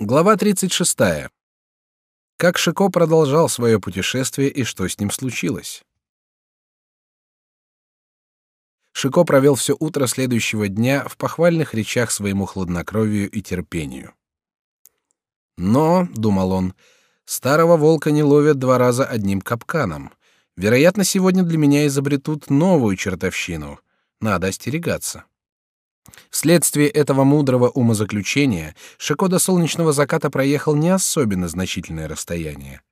Глава 36. Как Шико продолжал свое путешествие и что с ним случилось. Шико провел все утро следующего дня в похвальных речах своему хладнокровию и терпению. Но, думал он, старого волка не ловят два раза одним капканом. Вероятно, сегодня для меня изобретут новую чертовщину. Надо остерегаться. Вследствие этого мудрого умозаключения Шико до солнечного заката проехал не особенно значительное расстояние.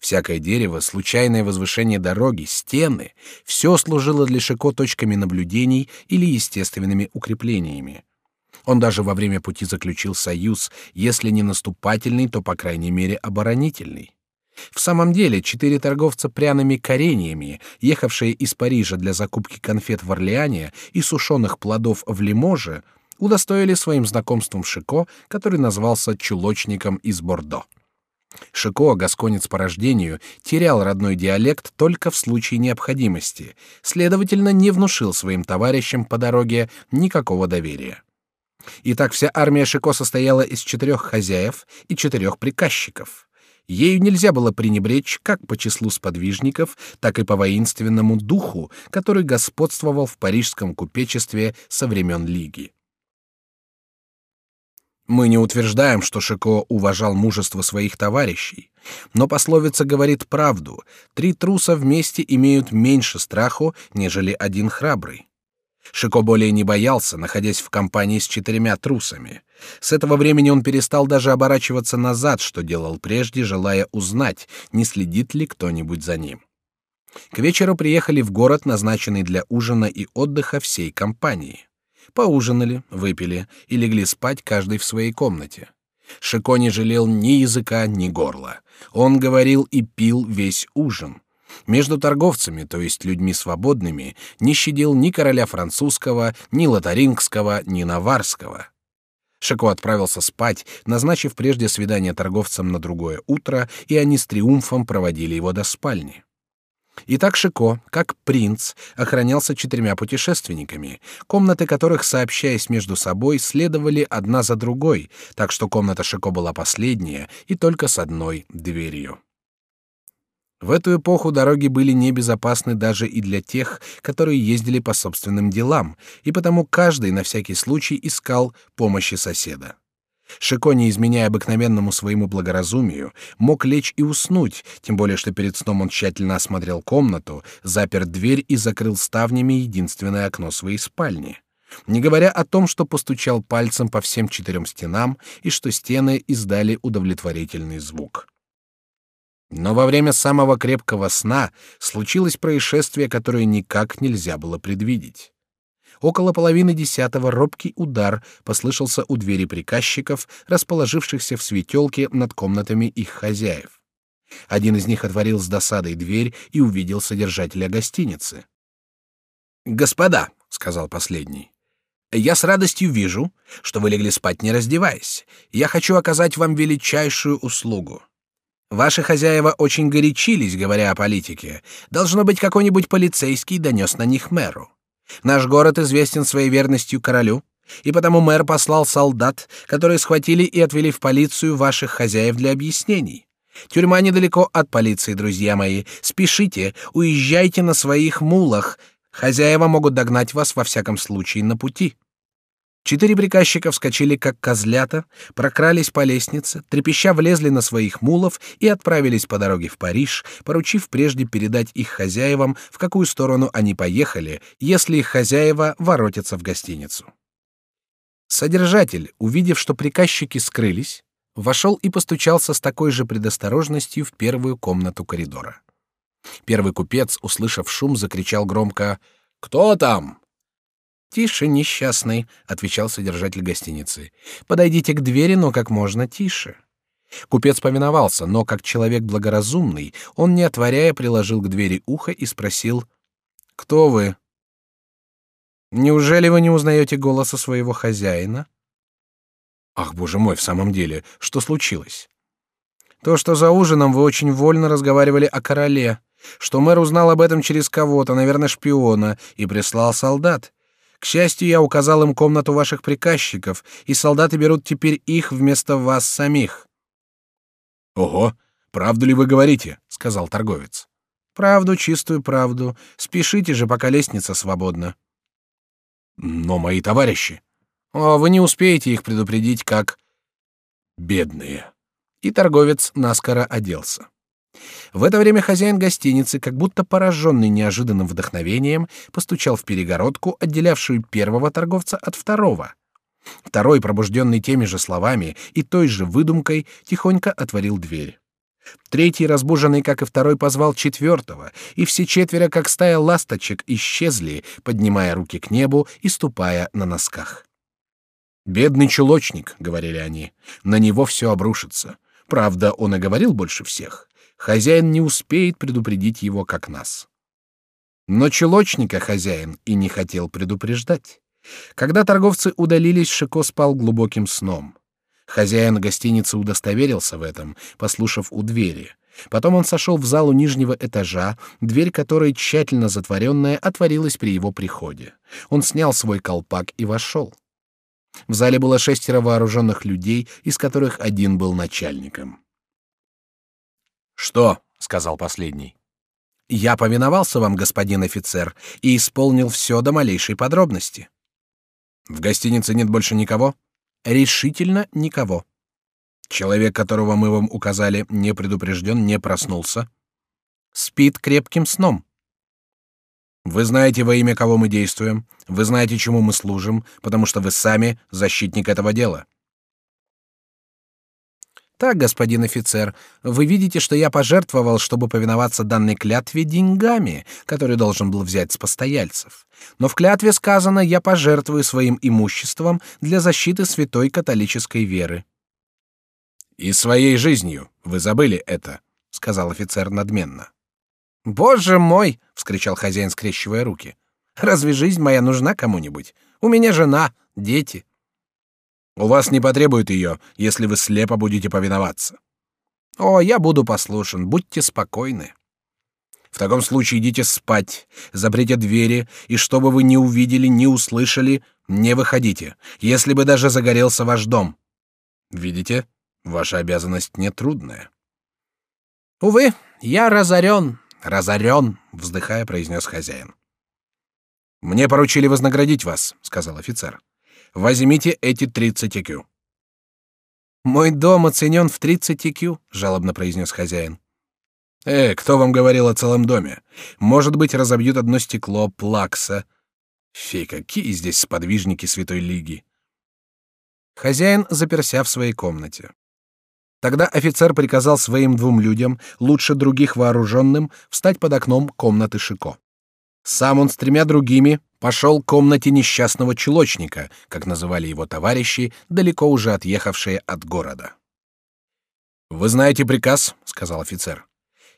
Всякое дерево, случайное возвышение дороги, стены — все служило для Шико точками наблюдений или естественными укреплениями. Он даже во время пути заключил союз, если не наступательный, то, по крайней мере, оборонительный. В самом деле, четыре торговца пряными кореньями, ехавшие из Парижа для закупки конфет в Орлеане и сушеных плодов в Лиможе, удостоили своим знакомством Шико, который назвался чулочником из Бордо. Шико, гасконец по рождению, терял родной диалект только в случае необходимости, следовательно, не внушил своим товарищам по дороге никакого доверия. Итак, вся армия Шико состояла из четырех хозяев и четырех приказчиков. Ею нельзя было пренебречь как по числу сподвижников, так и по воинственному духу, который господствовал в парижском купечестве со времен Лиги. Мы не утверждаем, что Шико уважал мужество своих товарищей, но пословица говорит правду: три труса вместе имеют меньше страху, нежели один храбрый. Шико более не боялся, находясь в компании с четырьмя трусами. С этого времени он перестал даже оборачиваться назад, что делал прежде, желая узнать, не следит ли кто-нибудь за ним. К вечеру приехали в город, назначенный для ужина и отдыха всей компании. Поужинали, выпили и легли спать каждый в своей комнате. Шико не жалел ни языка, ни горла. Он говорил и пил весь ужин. Между торговцами, то есть людьми свободными, не щадил ни короля французского, ни лотарингского, ни наварского. Шико отправился спать, назначив прежде свидание торговцам на другое утро, и они с триумфом проводили его до спальни. Итак, Шико, как принц, охранялся четырьмя путешественниками, комнаты которых, сообщаясь между собой, следовали одна за другой, так что комната Шико была последняя и только с одной дверью. В эту эпоху дороги были небезопасны даже и для тех, которые ездили по собственным делам, и потому каждый на всякий случай искал помощи соседа. Шико, не изменяя обыкновенному своему благоразумию, мог лечь и уснуть, тем более что перед сном он тщательно осмотрел комнату, запер дверь и закрыл ставнями единственное окно своей спальни. Не говоря о том, что постучал пальцем по всем четырем стенам и что стены издали удовлетворительный звук. Но во время самого крепкого сна случилось происшествие, которое никак нельзя было предвидеть. Около половины десятого робкий удар послышался у двери приказчиков, расположившихся в светелке над комнатами их хозяев. Один из них отворил с досадой дверь и увидел содержателя гостиницы. «Господа», — сказал последний, — «я с радостью вижу, что вы легли спать не раздеваясь. Я хочу оказать вам величайшую услугу. Ваши хозяева очень горячились, говоря о политике. Должно быть, какой-нибудь полицейский донес на них мэру. Наш город известен своей верностью королю, и потому мэр послал солдат, которые схватили и отвели в полицию ваших хозяев для объяснений. Тюрьма недалеко от полиции, друзья мои. Спешите, уезжайте на своих мулах. Хозяева могут догнать вас во всяком случае на пути. Четыре приказчика вскочили как козлята, прокрались по лестнице, трепеща влезли на своих мулов и отправились по дороге в Париж, поручив прежде передать их хозяевам, в какую сторону они поехали, если их хозяева воротятся в гостиницу. Содержатель, увидев, что приказчики скрылись, вошел и постучался с такой же предосторожностью в первую комнату коридора. Первый купец, услышав шум, закричал громко «Кто там?». Тише, несчастный, отвечал содержатель гостиницы. Подойдите к двери, но как можно тише. Купец повиновался, но как человек благоразумный, он не отворяя приложил к двери ухо и спросил: "Кто вы? Неужели вы не узнаете голоса своего хозяина?" Ах, боже мой, в самом деле, что случилось? То, что за ужином вы очень вольно разговаривали о короле, что мэр узнал об этом через кого-то, наверное, шпиона, и прислал солдат. К счастью, я указал им комнату ваших приказчиков, и солдаты берут теперь их вместо вас самих. Ого, правду ли вы говорите? сказал торговец. Правду, чистую правду. Спешите же, пока лестница свободна. Но мои товарищи. О, вы не успеете их предупредить, как бедные. И торговец наскоро оделся. В это время хозяин гостиницы, как будто пораженный неожиданным вдохновением, постучал в перегородку, отделявшую первого торговца от второго. Второй, пробужденный теми же словами и той же выдумкой, тихонько отворил дверь. Третий, разбуженный, как и второй, позвал четвертого, и все четверо, как стая ласточек, исчезли, поднимая руки к небу и ступая на носках. «Бедный чулочник», — говорили они, — «на него все обрушится. Правда, он и говорил больше всех хозяин не успеет предупредить его, как нас. Но челочника хозяин и не хотел предупреждать. Когда торговцы удалились, Шико спал глубоким сном. Хозяин гостиницы удостоверился в этом, послушав у двери. Потом он сошел в залу нижнего этажа, дверь которой, тщательно затворенная, отворилась при его приходе. Он снял свой колпак и вошел. В зале было шестеро вооруженных людей, из которых один был начальником. Что? сказал последний. Я повиновался вам, господин офицер, и исполнил все до малейшей подробности. В гостинице нет больше никого? Решительно никого. Человек, которого мы вам указали, не предупрежден, не проснулся. Спит крепким сном. Вы знаете, во имя кого мы действуем, вы знаете, чему мы служим, потому что вы сами защитник этого дела. Так, господин офицер, вы видите, что я пожертвовал, чтобы повиноваться данной клятве деньгами, которые должен был взять с постояльцев. Но в клятве сказано, я пожертвую своим имуществом для защиты святой католической веры. И своей жизнью. Вы забыли это, сказал офицер надменно. Боже мой, вскричал хозяин, скрещивая руки. Разве жизнь моя нужна кому-нибудь? У меня жена, дети. У вас не потребуют ее, если вы слепо будете повиноваться. О, я буду послушен, будьте спокойны. В таком случае идите спать, заприте двери, и что бы вы ни увидели, ни услышали, не выходите, если бы даже загорелся ваш дом. Видите, ваша обязанность не трудная. Увы, я разорен, разорен, вздыхая, произнес хозяин. Мне поручили вознаградить вас, сказал офицер. Возьмите эти 30 икю. Мой дом оценен в 30 икю, жалобно произнес хозяин. Э, кто вам говорил о целом доме? Может быть, разобьют одно стекло плакса. Фи, какие здесь сподвижники Святой Лиги. Хозяин заперся в своей комнате. Тогда офицер приказал своим двум людям, лучше других вооруженным, встать под окном комнаты Шико. Сам он с тремя другими пошел к комнате несчастного чулочника, как называли его товарищи, далеко уже отъехавшие от города. Вы знаете приказ, сказал офицер.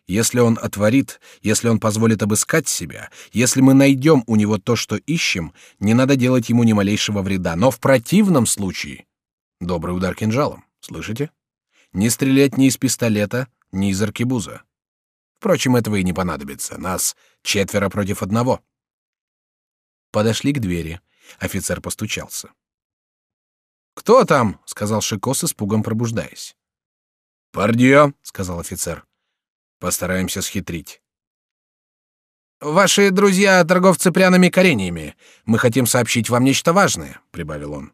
Если он отворит, если он позволит обыскать себя, если мы найдем у него то, что ищем, не надо делать ему ни малейшего вреда. Но в противном случае добрый удар кинжалом, слышите? Не стрелять ни из пистолета, ни из аркебуза. Впрочем, этого и не понадобится. Нас четверо против одного. Подошли к двери. Офицер постучался. Кто там? сказал Шико с испугом пробуждаясь. Пардио, сказал офицер. Постараемся схитрить. Ваши друзья торговцы пряными кореньями. Мы хотим сообщить вам нечто важное, прибавил он.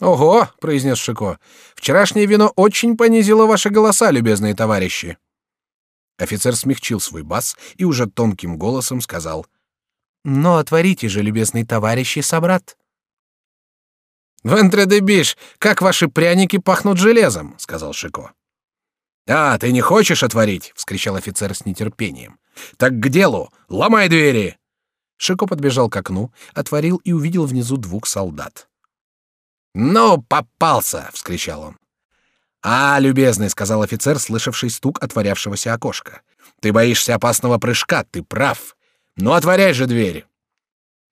Ого, произнес Шико. Вчерашнее вино очень понизило ваши голоса, любезные товарищи. Офицер смягчил свой бас и уже тонким голосом сказал: но отворите же, любезный товарищ и собрат. Вентре де Биш, как ваши пряники пахнут железом, сказал Шико. А, ты не хочешь отворить? вскричал офицер с нетерпением. Так к делу, ломай двери. Шико подбежал к окну, отворил и увидел внизу двух солдат. Ну, попался, вскричал он. А, любезный, сказал офицер, слышавший стук отворявшегося окошка. Ты боишься опасного прыжка, ты прав. Ну отворяй же дверь.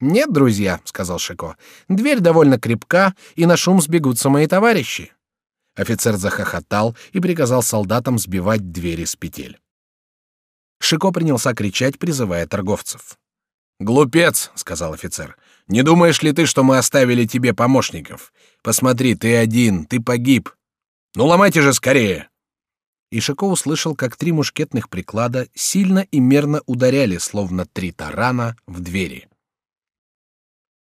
Нет, друзья, сказал Шико. Дверь довольно крепка, и на шум сбегутся мои товарищи. Офицер захохотал и приказал солдатам сбивать двери с петель. Шико принялся кричать, призывая торговцев. Глупец, сказал офицер. Не думаешь ли ты, что мы оставили тебе помощников? Посмотри, ты один, ты погиб. Ну ломайте же скорее!» И Шико услышал, как три мушкетных приклада сильно и мерно ударяли, словно три тарана, в двери.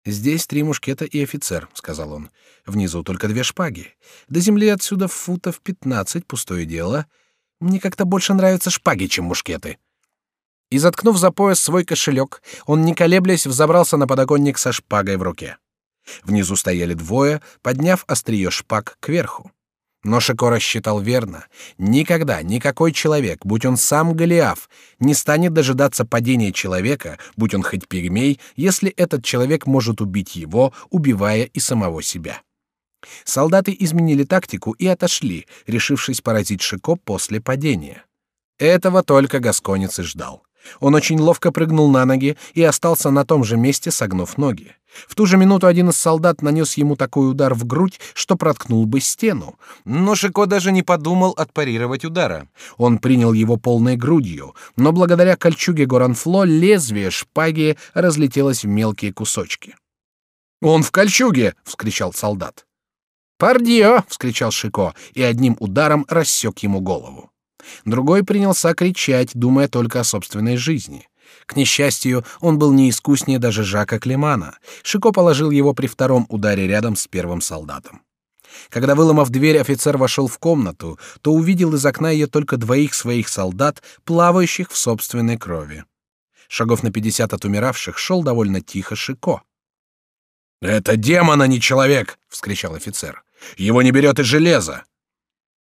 «Здесь три мушкета и офицер», — сказал он. «Внизу только две шпаги. До земли отсюда футов пятнадцать, пустое дело. Мне как-то больше нравятся шпаги, чем мушкеты». И заткнув за пояс свой кошелек, он, не колеблясь, взобрался на подоконник со шпагой в руке. Внизу стояли двое, подняв острие шпаг кверху. Но Шико рассчитал верно. Никогда никакой человек, будь он сам Голиаф, не станет дожидаться падения человека, будь он хоть пигмей, если этот человек может убить его, убивая и самого себя. Солдаты изменили тактику и отошли, решившись поразить Шико после падения. Этого только гасконец и ждал. Он очень ловко прыгнул на ноги и остался на том же месте, согнув ноги. В ту же минуту один из солдат нанес ему такой удар в грудь, что проткнул бы стену. Но Шико даже не подумал отпарировать удара. Он принял его полной грудью, но благодаря кольчуге Горанфло лезвие шпаги разлетелось в мелкие кусочки. «Он в кольчуге!» — вскричал солдат. «Пардио!» — вскричал Шико и одним ударом рассек ему голову. Другой принялся кричать, думая только о собственной жизни. К несчастью, он был не искуснее даже Жака Климана. Шико положил его при втором ударе рядом с первым солдатом. Когда, выломав дверь, офицер вошел в комнату, то увидел из окна ее только двоих своих солдат, плавающих в собственной крови. Шагов на пятьдесят от умиравших шел довольно тихо Шико. «Это демон, а не человек!» — вскричал офицер. «Его не берет и железо!»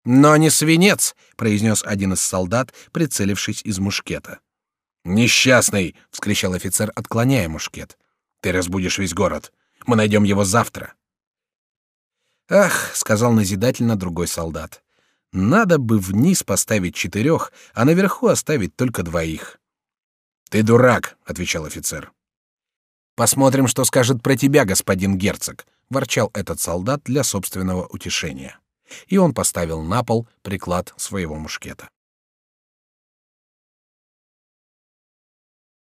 «Но не свинец!» — произнес один из солдат, прицелившись из мушкета. «Несчастный!» — вскричал офицер, отклоняя мушкет. «Ты разбудишь весь город. Мы найдем его завтра». «Ах!» — сказал назидательно другой солдат. «Надо бы вниз поставить четырех, а наверху оставить только двоих». «Ты дурак!» — отвечал офицер. «Посмотрим, что скажет про тебя господин герцог», — ворчал этот солдат для собственного утешения и он поставил на пол приклад своего мушкета.